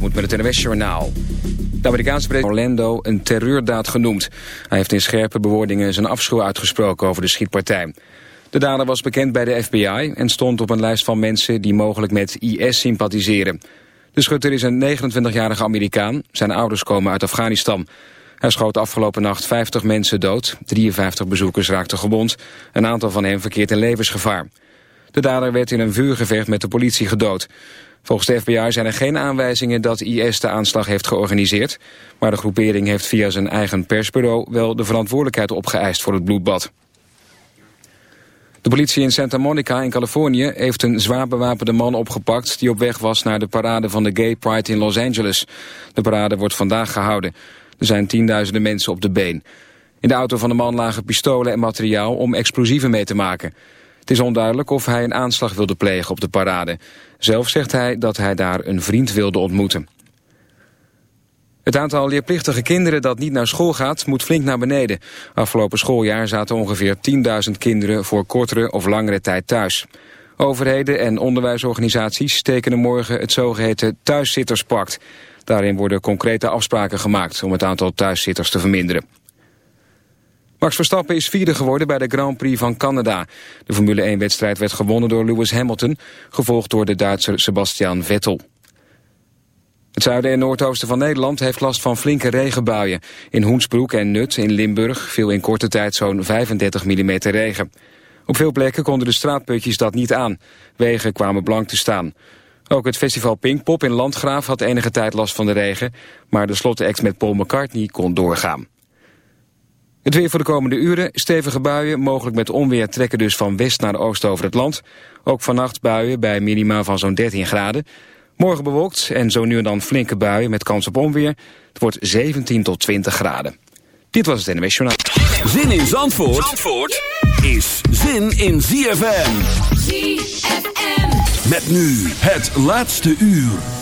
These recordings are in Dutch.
moet met het NWS Journaal. De Amerikaanse president Orlando een terreurdaad genoemd. Hij heeft in scherpe bewoordingen zijn afschuw uitgesproken over de schietpartij. De dader was bekend bij de FBI en stond op een lijst van mensen die mogelijk met IS sympathiseren. De schutter is een 29-jarige Amerikaan. Zijn ouders komen uit Afghanistan. Hij schoot afgelopen nacht 50 mensen dood. 53 bezoekers raakten gewond. Een aantal van hen verkeert in levensgevaar. De dader werd in een vuurgevecht met de politie gedood. Volgens de FBI zijn er geen aanwijzingen dat IS de aanslag heeft georganiseerd. Maar de groepering heeft via zijn eigen persbureau wel de verantwoordelijkheid opgeëist voor het bloedbad. De politie in Santa Monica in Californië heeft een zwaar bewapende man opgepakt... die op weg was naar de parade van de Gay Pride in Los Angeles. De parade wordt vandaag gehouden. Er zijn tienduizenden mensen op de been. In de auto van de man lagen pistolen en materiaal om explosieven mee te maken. Het is onduidelijk of hij een aanslag wilde plegen op de parade. Zelf zegt hij dat hij daar een vriend wilde ontmoeten. Het aantal leerplichtige kinderen dat niet naar school gaat moet flink naar beneden. Afgelopen schooljaar zaten ongeveer 10.000 kinderen voor kortere of langere tijd thuis. Overheden en onderwijsorganisaties tekenen morgen het zogeheten thuiszitterspact. Daarin worden concrete afspraken gemaakt om het aantal thuiszitters te verminderen. Max Verstappen is vierde geworden bij de Grand Prix van Canada. De Formule 1-wedstrijd werd gewonnen door Lewis Hamilton... gevolgd door de Duitser Sebastian Vettel. Het zuiden en noordoosten van Nederland heeft last van flinke regenbuien. In Hoensbroek en Nut in Limburg viel in korte tijd zo'n 35 mm regen. Op veel plekken konden de straatputjes dat niet aan. Wegen kwamen blank te staan. Ook het festival Pinkpop in Landgraaf had enige tijd last van de regen... maar de slotteact met Paul McCartney kon doorgaan. Het weer voor de komende uren. Stevige buien, mogelijk met onweer, trekken dus van west naar oost over het land. Ook vannacht buien bij minima van zo'n 13 graden. Morgen bewolkt en zo nu en dan flinke buien met kans op onweer. Het wordt 17 tot 20 graden. Dit was het NWS Journaal. Zin in Zandvoort, Zandvoort is zin in ZFM. ZFM. Met nu het laatste uur.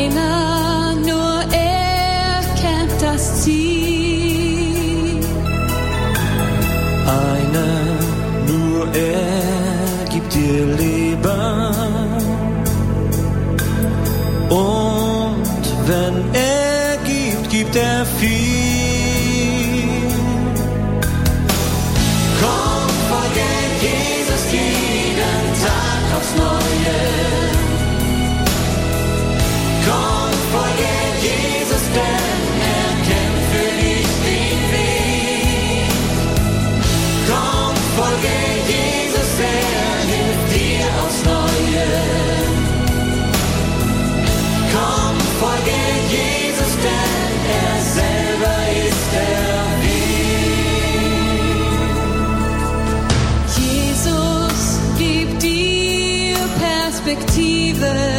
einer, nur er kennt das Ziel. Einer, nur er gibt dir Leben. Und wenn er gibt, gibt er viel. Komm, vergeht Jesus jeden Tag aufs Neue. there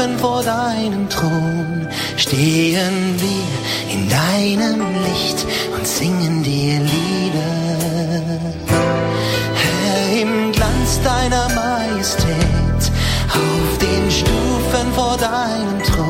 Stufen vor deinem Thron stehen wir in deinem Licht und singen dir Lieder. Herr, im Glanz deiner Majestät, auf den Stufen vor deinem Thron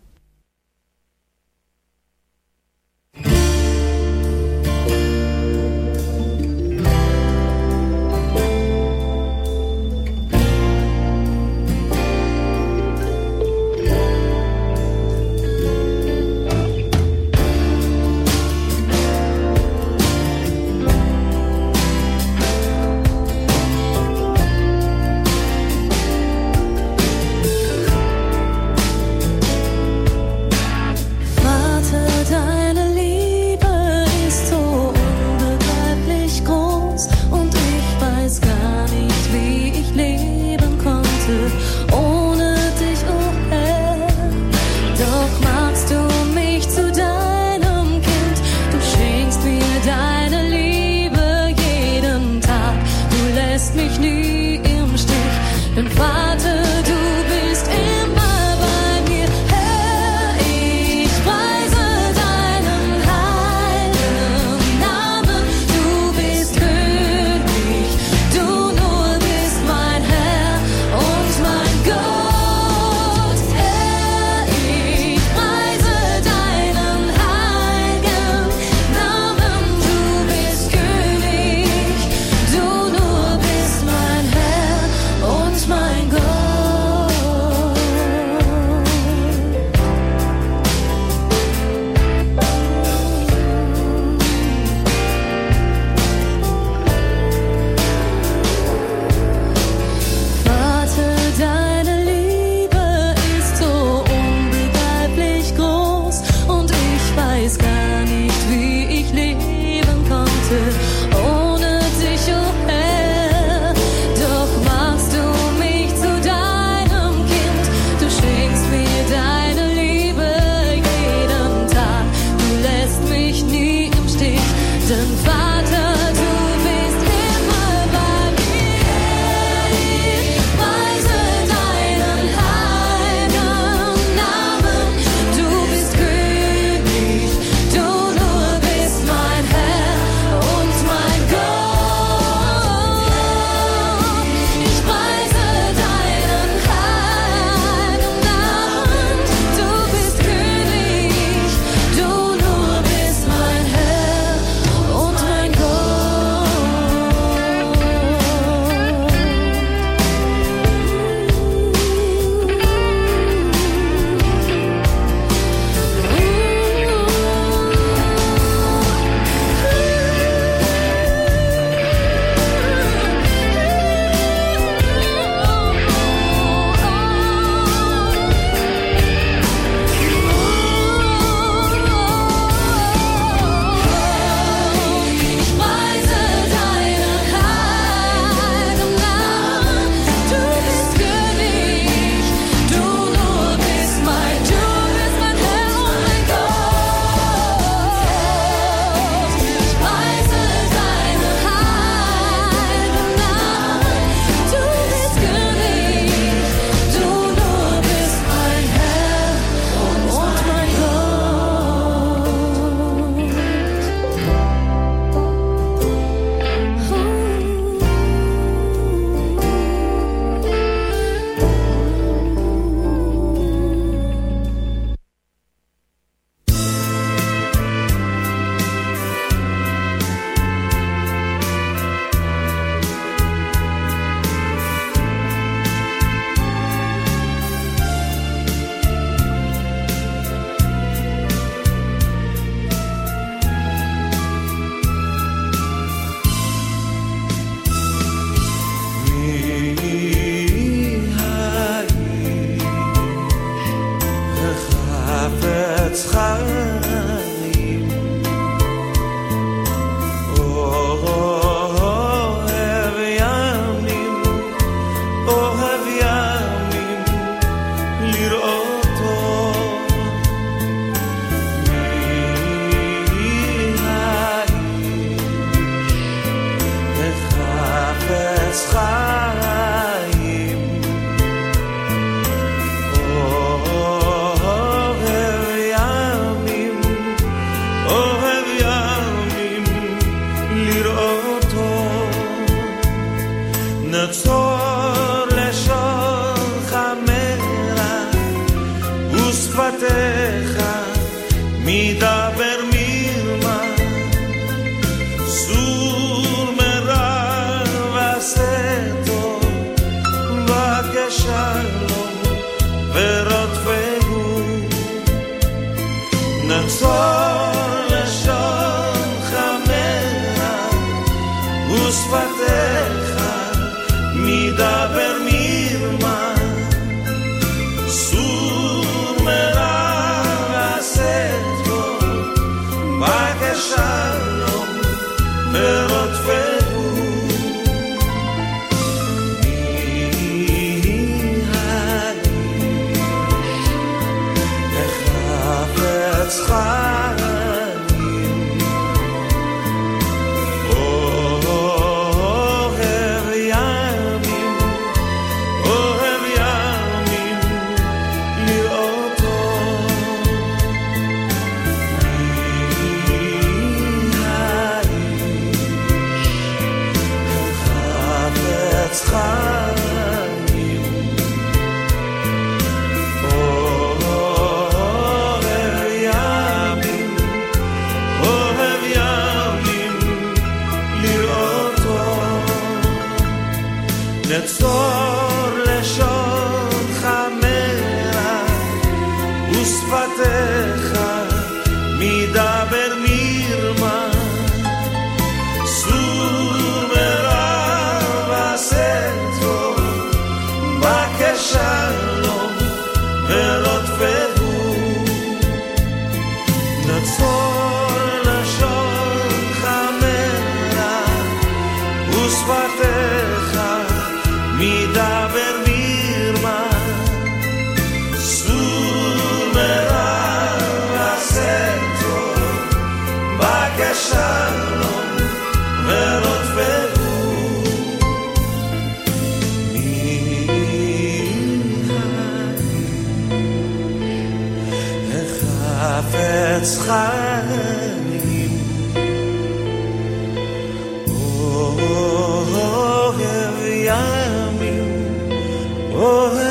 Oh,